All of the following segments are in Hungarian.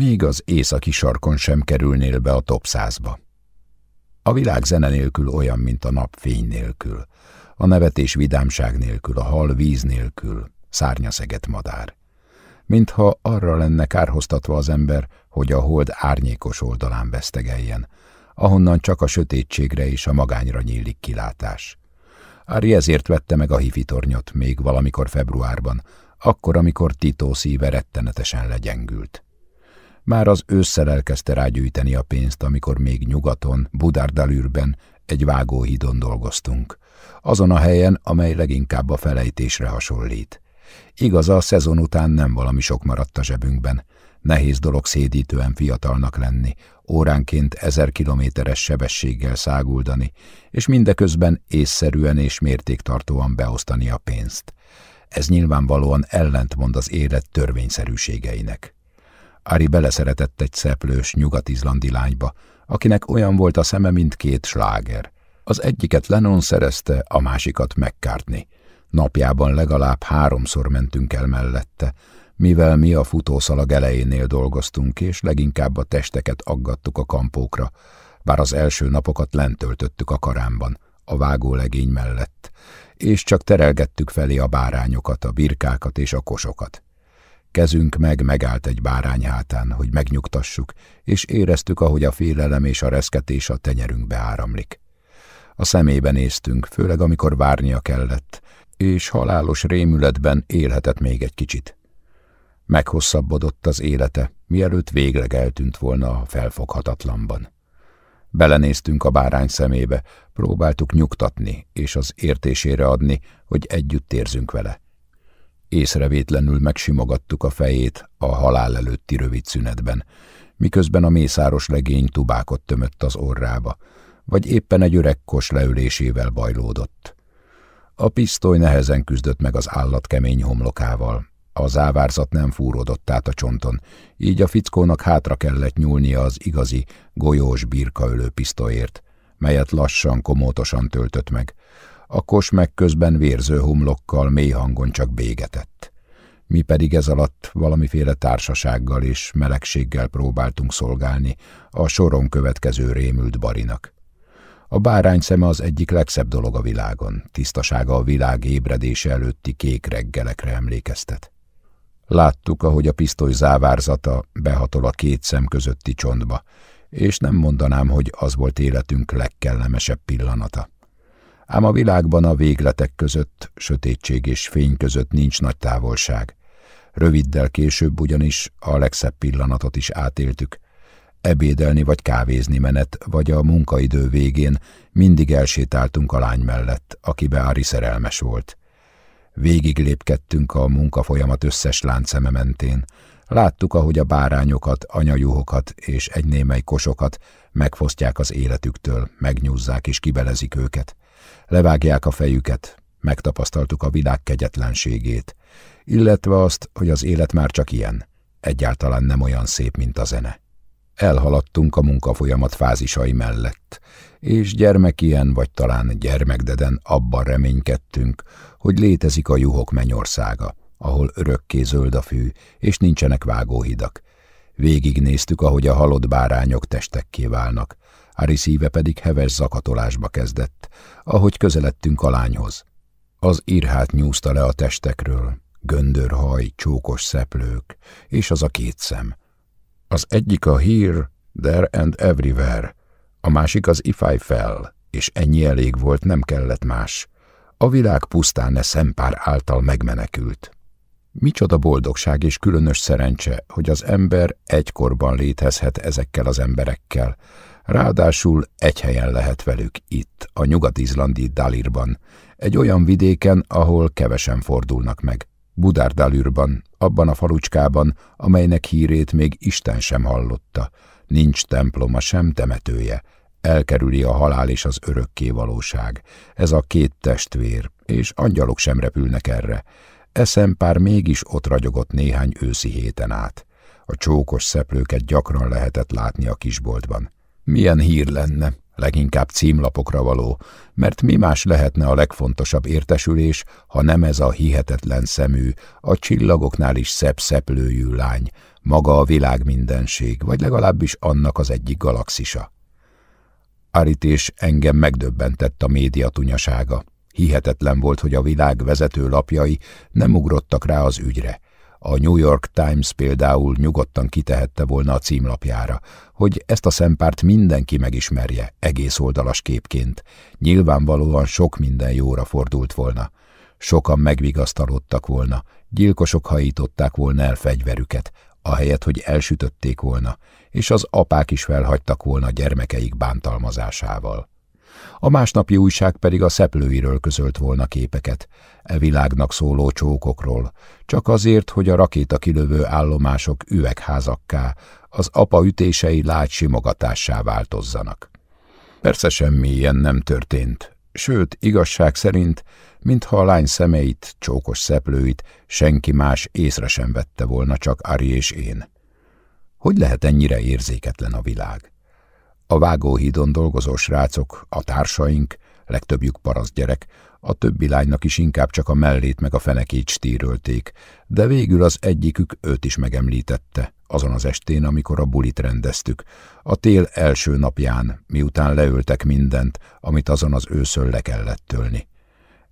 Még az északi sarkon sem kerülnél be a top százba. A világ zene nélkül olyan, mint a nap fény nélkül, a nevetés vidámság nélkül, a hal víz nélkül, szárnyaszeget madár. Mintha arra lenne kárhoztatva az ember, hogy a hold árnyékos oldalán vesztegeljen, ahonnan csak a sötétségre és a magányra nyílik kilátás. Ári ezért vette meg a hifitornyot még valamikor februárban, akkor, amikor Tito szíve rettenetesen legyengült. Már az ősszel elkezdte rágyűjteni a pénzt, amikor még nyugaton, Budárdalűrben, egy vágóhídon dolgoztunk. Azon a helyen, amely leginkább a felejtésre hasonlít. Igaz, a szezon után nem valami sok maradt a zsebünkben. Nehéz dolog szédítően fiatalnak lenni, óránként ezer kilométeres sebességgel száguldani, és mindeközben észszerűen és mértéktartóan beosztani a pénzt. Ez nyilvánvalóan ellentmond az élet törvényszerűségeinek. Ari beleszeretett egy szeplős, nyugat-izlandi lányba, akinek olyan volt a szeme, mint két sláger. Az egyiket Lennon szerezte, a másikat McCartney. Napjában legalább háromszor mentünk el mellette, mivel mi a futószalag elejénél dolgoztunk, és leginkább a testeket aggattuk a kampókra, bár az első napokat lent töltöttük a karámban, a vágólegény mellett, és csak terelgettük felé a bárányokat, a birkákat és a kosokat. Kezünk meg megállt egy bárány hátán, hogy megnyugtassuk, és éreztük, ahogy a félelem és a reszketés a tenyerünkbe áramlik. A szemébe néztünk, főleg amikor várnia kellett, és halálos rémületben élhetett még egy kicsit. Meghosszabbodott az élete, mielőtt végleg eltűnt volna a felfoghatatlanban. Belenéztünk a bárány szemébe, próbáltuk nyugtatni és az értésére adni, hogy együtt érzünk vele. Észrevétlenül megsimogattuk a fejét a halál előtti rövid szünetben, miközben a mészáros legény tubákot tömött az orrába, vagy éppen egy öreg kos leülésével bajlódott. A pisztoly nehezen küzdött meg az állat kemény homlokával, a závárzat nem fúródott át a csonton, így a fickónak hátra kellett nyúlnia az igazi, golyós birkaölő pisztolyért, melyet lassan, komótosan töltött meg. A kos meg közben vérző humlokkal mély hangon csak bégetett. Mi pedig ez alatt valamiféle társasággal és melegséggel próbáltunk szolgálni a soron következő rémült barinak. A bárány szeme az egyik legszebb dolog a világon, tisztasága a világ ébredése előtti kék reggelekre emlékeztet. Láttuk, ahogy a pisztoly závárzata behatol a két szem közötti csontba, és nem mondanám, hogy az volt életünk legkellemesebb pillanata. Ám a világban a végletek között, sötétség és fény között nincs nagy távolság. Röviddel később ugyanis a legszebb pillanatot is átéltük. Ebédelni vagy kávézni menet, vagy a munkaidő végén mindig elsétáltunk a lány mellett, akibe Ári szerelmes volt. Végig lépkedtünk a munkafolyamat összes lánceme mentén. Láttuk, ahogy a bárányokat, anyajuhokat és egy némely kosokat megfosztják az életüktől, megnyúzzák és kibelezik őket. Levágják a fejüket, megtapasztaltuk a világ kegyetlenségét, illetve azt, hogy az élet már csak ilyen, egyáltalán nem olyan szép, mint a zene. Elhaladtunk a munkafolyamat fázisai mellett, és gyermek ilyen, vagy talán gyermekdeden abban reménykedtünk, hogy létezik a juhok mennyországa, ahol örökké zöld a fű, és nincsenek vágóhidak. Végignéztük, ahogy a halott bárányok testekké válnak, Ári szíve pedig heves zakatolásba kezdett, ahogy közeledtünk a lányhoz. Az írhát nyúzta le a testekről, göndörhaj, csókos szeplők, és az a két szem. Az egyik a here, there and everywhere, a másik az if I fell, és ennyi elég volt, nem kellett más. A világ pusztán e szempár által megmenekült. Micsoda boldogság és különös szerencse, hogy az ember egykorban létezhet ezekkel az emberekkel, ráadásul egy helyen lehet velük itt, a nyugat-izlandi Dalirban, egy olyan vidéken, ahol kevesen fordulnak meg. Budárdalürban, abban a falucskában, amelynek hírét még Isten sem hallotta, nincs temploma sem temetője, elkerüli a halál és az örökké valóság. Ez a két testvér, és angyalok sem repülnek erre. Eszempár mégis ott ragyogott néhány őszi héten át. A csókos szeplőket gyakran lehetett látni a kisboltban. Milyen hír lenne, leginkább címlapokra való, mert mi más lehetne a legfontosabb értesülés, ha nem ez a hihetetlen szemű, a csillagoknál is szebb szeplőjű lány, maga a világ mindenség, vagy legalábbis annak az egyik galaxisa. Arítés engem megdöbbentett a média tunyasága. Hihetetlen volt, hogy a világ vezető lapjai nem ugrottak rá az ügyre. A New York Times például nyugodtan kitehette volna a címlapjára, hogy ezt a szempárt mindenki megismerje, egész oldalas képként. Nyilvánvalóan sok minden jóra fordult volna. Sokan megvigasztalódtak volna, gyilkosok hajították volna el fegyverüket, ahelyett, hogy elsütötték volna, és az apák is felhagytak volna gyermekeik bántalmazásával. A másnapi újság pedig a szeplőiről közölt volna képeket, e világnak szóló csókokról, csak azért, hogy a rakéta kilövő állomások üvegházakká, az apa ütései lágy simogatássá változzanak. Persze semmi ilyen nem történt, sőt, igazság szerint, mintha a lány szemeit, csókos szeplőit senki más észre sem vette volna, csak Ari és én. Hogy lehet ennyire érzéketlen a világ? A vágóhídon dolgozó srácok, a társaink, legtöbbjük paraszt gyerek, a többi lánynak is inkább csak a mellét meg a fenekét stírölték, de végül az egyikük őt is megemlítette, azon az estén, amikor a bulit rendeztük, a tél első napján, miután leültek mindent, amit azon az őszön le kellett tölni.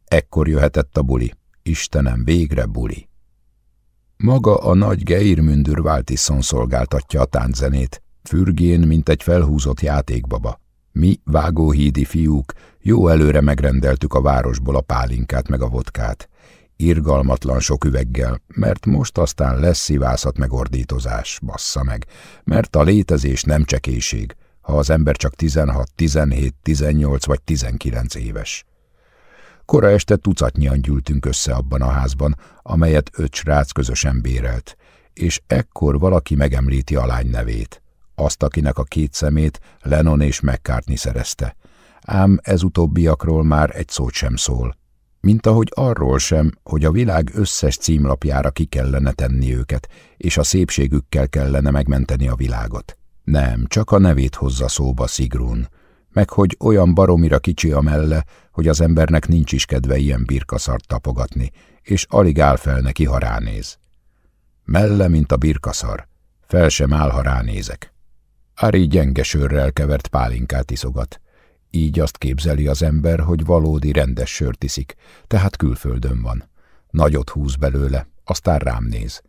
Ekkor jöhetett a buli. Istenem, végre buli. Maga a nagy Geirmündür Váltiszon szolgáltatja a tánczenét, fürgén, mint egy felhúzott játékbaba. Mi, vágóhídi fiúk, jó előre megrendeltük a városból a pálinkát meg a vodkát. Irgalmatlan sok üveggel, mert most aztán lesz szívászat meg ordítozás, bassza meg, mert a létezés nem csekéség, ha az ember csak 16, 17, 18 vagy 19 éves. Kora este tucatnyian gyűltünk össze abban a házban, amelyet öt srác közösen bérelt, és ekkor valaki megemlíti a lány nevét, azt, akinek a két szemét Lennon és McCartney szerezte. Ám ez utóbbiakról már egy szót sem szól. Mint ahogy arról sem, hogy a világ összes címlapjára ki kellene tenni őket, és a szépségükkel kellene megmenteni a világot. Nem, csak a nevét hozza szóba Sigrun, meg hogy olyan baromira kicsi a melle, hogy az embernek nincs is kedve ilyen birkaszart tapogatni, és alig áll fel neki, ha ránéz. Melle, mint a birkaszar, fel sem áll, ha ránézek. Ari gyenge sörrel kevert pálinkát iszogat. Így azt képzeli az ember, hogy valódi rendes sört iszik, tehát külföldön van. Nagyot húz belőle, aztán rám néz.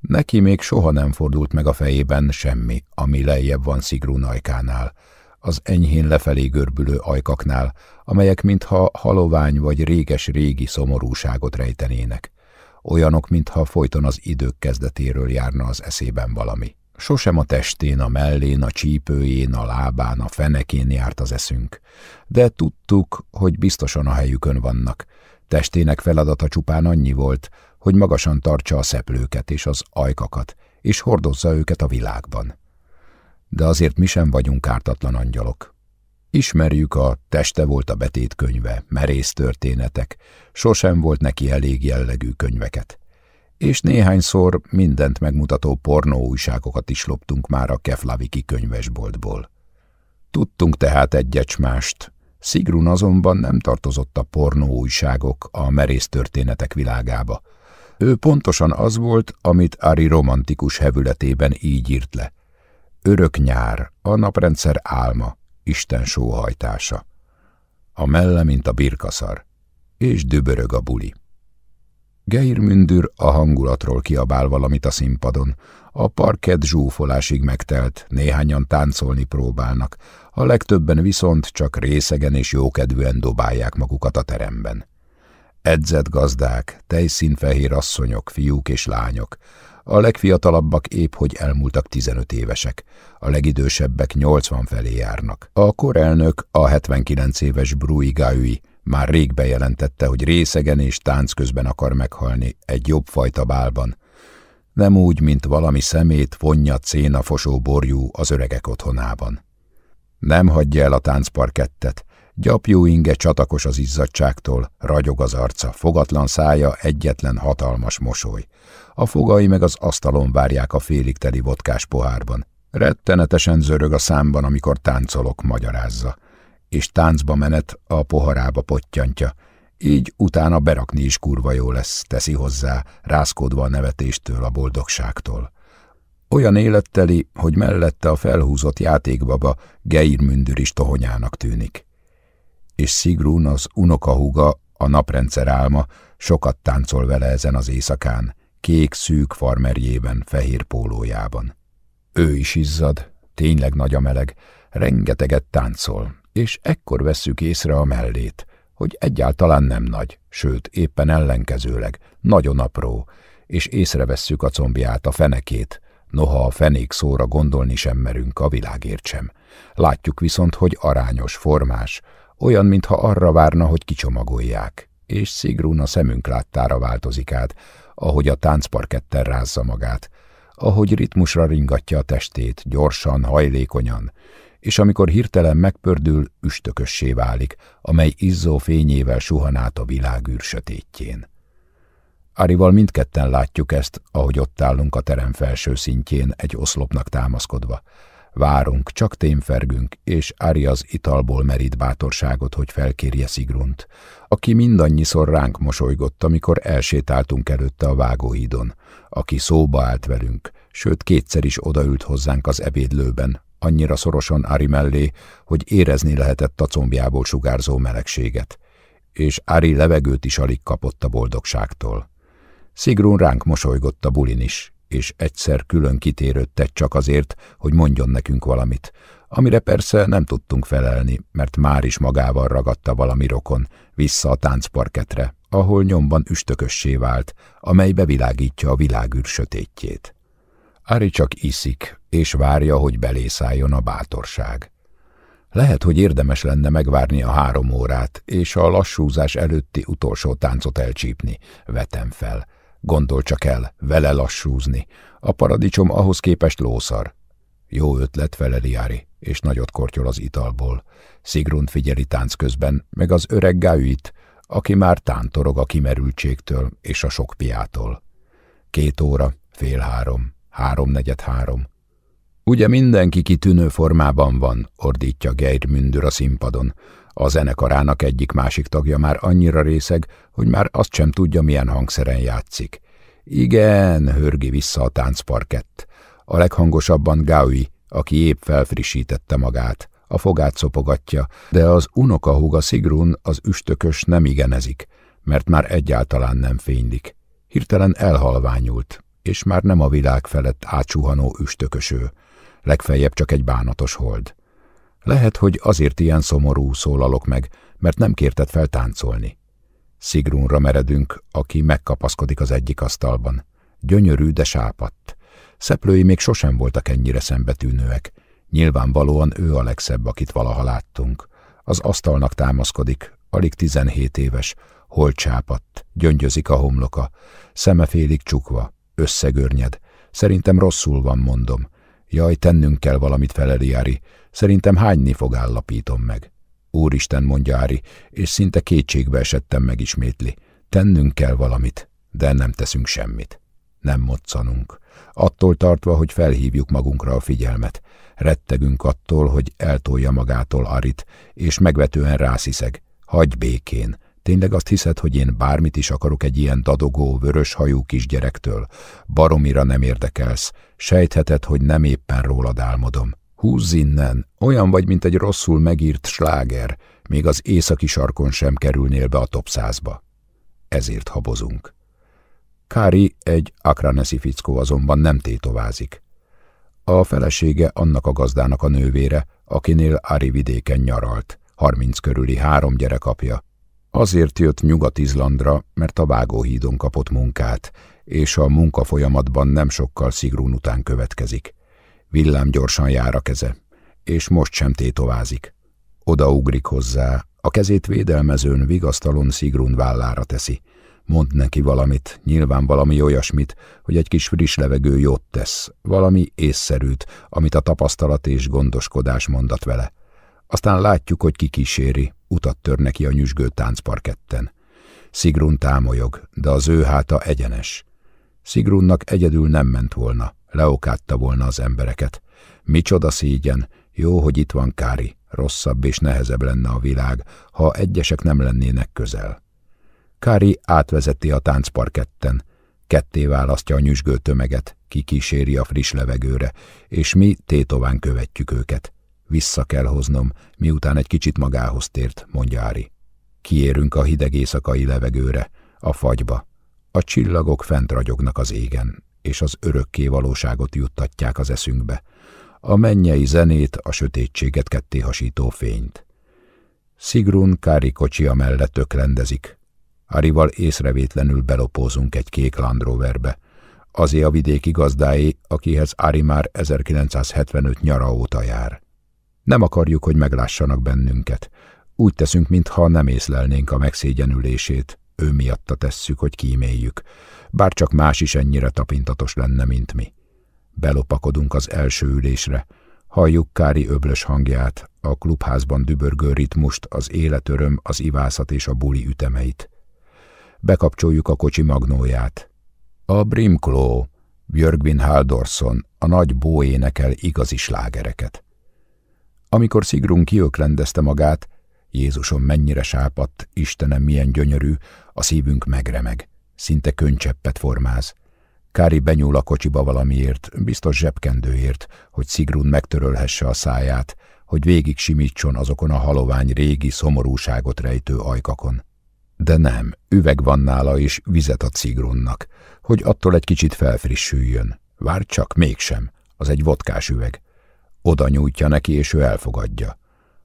Neki még soha nem fordult meg a fejében semmi, ami lejjebb van Szigrún ajkánál, az enyhén lefelé görbülő ajkaknál, amelyek mintha halovány vagy réges-régi szomorúságot rejtenének. Olyanok, mintha folyton az idők kezdetéről járna az eszében valami. Sosem a testén, a mellén, a csípőjén, a lábán, a fenekén járt az eszünk, de tudtuk, hogy biztosan a helyükön vannak. Testének feladata csupán annyi volt, hogy magasan tartsa a szeplőket és az ajkakat, és hordozza őket a világban de azért mi sem vagyunk ártatlan angyalok. Ismerjük a Teste volt a betét könyve, merész történetek, sosem volt neki elég jellegű könyveket. És néhányszor mindent megmutató pornó újságokat is loptunk már a Keflaviki könyvesboltból. Tudtunk tehát egyecsmást, Szigrun azonban nem tartozott a pornó újságok a merész történetek világába. Ő pontosan az volt, amit Ari romantikus hevületében így írt le. Örök nyár, a naprendszer álma, Isten sóhajtása. A melle, mint a birkaszar, és dübörög a buli. Geirmündür a hangulatról kiabál valamit a színpadon, a parkett zsúfolásig megtelt, néhányan táncolni próbálnak, a legtöbben viszont csak részegen és jókedvűen dobálják magukat a teremben. Edzett gazdák, tejszínfehér asszonyok, fiúk és lányok, a legfiatalabbak épp hogy elmúltak 15 évesek, a legidősebbek 80 felé járnak. A korelnök, a 79 éves Bruigaui már rég bejelentette, hogy részegen és tánc közben akar meghalni egy jobb fajta bálban. Nem úgy, mint valami szemét, vonja, céna, fosó borjú az öregek otthonában. Nem hagyja el a táncparkettet, Gyapjú inge csatakos az izzadságtól, ragyog az arca, fogatlan szája, egyetlen hatalmas mosoly. A fogai meg az asztalon várják a félig teli vodkás pohárban. Rettenetesen zörög a számban, amikor táncolok, magyarázza, és táncba menet a poharába pottyantja, így utána berakni is kurva jó lesz, teszi hozzá, rázkódva a nevetéstől, a boldogságtól. Olyan életteli, hogy mellette a felhúzott játékbaba Geir is tohonyának tűnik. És Sigrun az unokahúga, a naprendszer álma, sokat táncol vele ezen az éjszakán, kék szűk farmerjében, fehér pólójában. Ő is izzad, tényleg nagy a meleg, rengeteget táncol, és ekkor vesszük észre a mellét, hogy egyáltalán nem nagy, sőt, éppen ellenkezőleg, nagyon apró, és észrevesszük a combját, a fenekét, noha a fenék szóra gondolni sem merünk, a világért sem. Látjuk viszont, hogy arányos, formás, olyan, mintha arra várna, hogy kicsomagolják, és Szigrun a szemünk láttára változik át, ahogy a táncparketten rázza magát, ahogy ritmusra ringatja a testét, gyorsan, hajlékonyan, és amikor hirtelen megpördül, üstökössé válik, amely izzó fényével suhan át a világűr sötétjén. Arival mindketten látjuk ezt, ahogy ott állunk a terem felső szintjén egy oszlopnak támaszkodva. Várunk, csak témfergünk, és Ari az italból merít bátorságot, hogy felkérje Szigrunt, aki mindannyiszor ránk mosolygott, amikor elsétáltunk előtte a vágóhídon, aki szóba állt velünk, sőt kétszer is odaült hozzánk az ebédlőben, annyira szorosan Ari mellé, hogy érezni lehetett a combjából sugárzó melegséget, és Ari levegőt is alig kapott a boldogságtól. Szigrun ránk mosolygott a bulin is, és egyszer külön kitérődtett csak azért, hogy mondjon nekünk valamit, amire persze nem tudtunk felelni, mert már is magával ragadta valami rokon, vissza a táncparketre, ahol nyomban üstökössé vált, amely bevilágítja a világűr sötétjét. Ari csak iszik, és várja, hogy belészálljon a bátorság. Lehet, hogy érdemes lenne megvárni a három órát, és a lassúzás előtti utolsó táncot elcsípni, vetem fel. Gondol csak el, vele lassúzni. A paradicsom ahhoz képest lószar. Jó ötlet feleli Ari, és nagyot kortyol az italból. Szigrund figyeli tánc közben, meg az öreg Gáüit, aki már tántorog a kimerültségtől és a sok piától. Két óra, fél három, háromnegyed három. Ugye mindenki kitűnő formában van, ordítja Geir Mündür a színpadon. A zenekarának egyik-másik tagja már annyira részeg, hogy már azt sem tudja, milyen hangszeren játszik. Igen, hörgi vissza a táncparkett. A leghangosabban Gaui, aki épp felfrissítette magát. A fogát szopogatja, de az unokahúga Sigrun az üstökös nem igenezik, mert már egyáltalán nem fénylik. Hirtelen elhalványult, és már nem a világ felett átsuhanó üstököső, legfeljebb csak egy bánatos hold. Lehet, hogy azért ilyen szomorú szólalok meg, mert nem kérted fel táncolni. Szigrunra meredünk, aki megkapaszkodik az egyik asztalban. Gyönyörű, de sápadt. Szeplői még sosem voltak ennyire szembetűnőek. Nyilvánvalóan ő a legszebb, akit valaha láttunk. Az asztalnak támaszkodik, alig tizenhét éves, hol csápadt, gyöngyözik a homloka, szeme félig csukva, összegörnyed. Szerintem rosszul van, mondom. Jaj, tennünk kell valamit feleli Ári. Szerintem hányni fog állapítom meg. Úristen, mondja Ári, és szinte kétségbe esettem megismétli. Tennünk kell valamit, de nem teszünk semmit. Nem moccanunk. Attól tartva, hogy felhívjuk magunkra a figyelmet. Rettegünk attól, hogy eltolja magától Arit, és megvetően rásziszeg. Hagy békén, Tényleg azt hiszed, hogy én bármit is akarok egy ilyen dadogó, vörös hajú kisgyerektől? Baromira nem érdekelsz. Sejtheted, hogy nem éppen rólad álmodom. Húzz innen, olyan vagy, mint egy rosszul megírt sláger, még az északi sarkon sem kerülnél be a top százba. Ezért habozunk. Kári egy akranesi fickó azonban nem tétovázik. A felesége annak a gazdának a nővére, akinél Ari vidéken nyaralt, harminc körüli három gyerek apja, Azért jött Nyugat-Izlandra, mert a vágóhídon kapott munkát, és a munka folyamatban nem sokkal Szigrún után következik. Villám gyorsan jár a keze, és most sem tétovázik. Odaugrik hozzá, a kezét védelmezőn vigasztalon Szigrún vállára teszi. Mond neki valamit, nyilván valami olyasmit, hogy egy kis friss levegő jót tesz, valami észszerűt, amit a tapasztalat és gondoskodás mondat vele. Aztán látjuk, hogy kikíséri, utat tör neki a nyüzsgő táncparketten. Szigrun támolyog, de az ő háta egyenes. Szigrunnak egyedül nem ment volna, leokátta volna az embereket. Micsoda szégyen, jó, hogy itt van Kári, rosszabb és nehezebb lenne a világ, ha egyesek nem lennének közel. Kári átvezeti a táncparketten, ketté választja a nyüzsgő tömeget, kikíséri a friss levegőre, és mi tétován követjük őket. Vissza kell hoznom, miután egy kicsit magához tért, mondja Ári. Kiérünk a hideg éjszakai levegőre, a fagyba. A csillagok fent ragyognak az égen, és az örökké valóságot juttatják az eszünkbe. A mennyei zenét, a sötétséget ketté hasító fényt. Sigrun Kári kocsia mellett öklendezik. Arival észrevétlenül belopózunk egy kék Land Roverbe. Azé a vidéki gazdáé, akihez Ari már 1975 nyara óta jár. Nem akarjuk, hogy meglássanak bennünket. Úgy teszünk, mintha nem észlelnénk a megszégyenülését. Ő miatta tesszük, hogy kíméljük. Bár csak más is ennyire tapintatos lenne, mint mi. Belopakodunk az első ülésre. Halljuk Kári öblös hangját, a klubházban dübörgő ritmust, az életöröm, az ivászat és a buli ütemeit. Bekapcsoljuk a kocsi magnóját. A Brimkló, Björgvin Haldorson, a nagy bó énekel igazi slágereket. Amikor Szigrun kiöklendezte magát, Jézusom mennyire sápadt, Istenem milyen gyönyörű, a szívünk megremeg, szinte könycseppet formáz. Kári benyúl a kocsiba valamiért, biztos zsebkendőért, hogy Szigrun megtörölhesse a száját, hogy végig simítson azokon a halovány régi szomorúságot rejtő ajkakon. De nem, üveg van nála és vizet ad Szigrunnak, hogy attól egy kicsit felfrissüljön. Vár csak, mégsem, az egy vodkás üveg. Oda nyújtja neki, és ő elfogadja.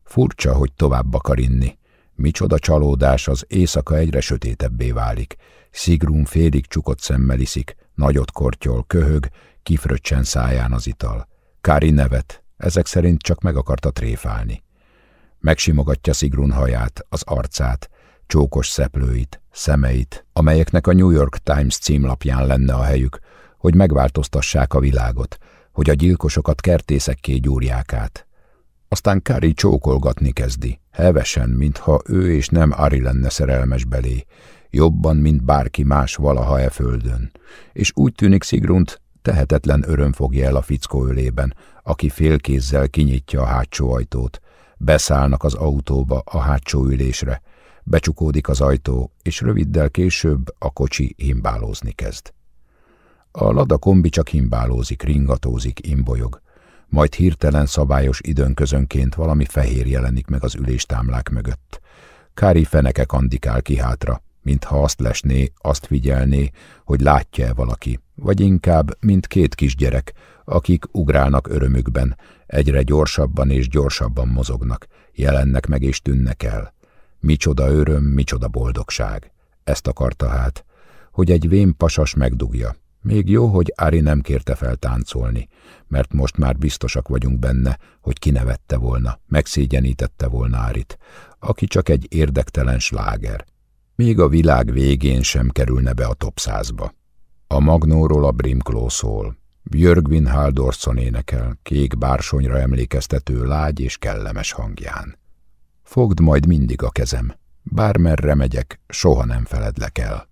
Furcsa, hogy tovább akar inni. Micsoda csalódás, az éjszaka egyre sötétebbé válik. Szigrun félig csukott szemmel iszik, nagyot kortyol, köhög, kifröccsen száján az ital. Kári nevet, ezek szerint csak meg akarta tréfálni. Megsimogatja Szigrun haját, az arcát, csókos szeplőit, szemeit, amelyeknek a New York Times címlapján lenne a helyük, hogy megváltoztassák a világot, hogy a gyilkosokat kertészekké gyúrják át. Aztán Kári csókolgatni kezdi, hevesen, mintha ő és nem Ari lenne szerelmes belé, jobban, mint bárki más valaha e földön. És úgy tűnik Szigrunt, tehetetlen öröm fogja el a fickó ölében, aki félkézzel kinyitja a hátsó ajtót. Beszállnak az autóba a hátsó ülésre, becsukódik az ajtó, és röviddel később a kocsi himbálózni kezd. A lada kombi csak himbálózik, ringatózik, imbolyog. Majd hirtelen szabályos időnközönként valami fehér jelenik meg az üléstámlák mögött. Kári feneke kandikál ki hátra, mintha azt lesné, azt figyelné, hogy látja-e valaki, vagy inkább, mint két kisgyerek, akik ugrálnak örömükben, egyre gyorsabban és gyorsabban mozognak, jelennek meg és tűnnek el. Micsoda öröm, micsoda boldogság. Ezt akarta hát, hogy egy vén pasas megdugja, még jó, hogy Ári nem kérte fel táncolni, mert most már biztosak vagyunk benne, hogy kinevette volna, megszégyenítette volna Árit, aki csak egy érdektelen sláger. Még a világ végén sem kerülne be a top százba. A Magnóról a Brimkló szól. Björgvin Haldorson énekel, kék bársonyra emlékeztető lágy és kellemes hangján. Fogd majd mindig a kezem, bármerre megyek, soha nem feledlek el.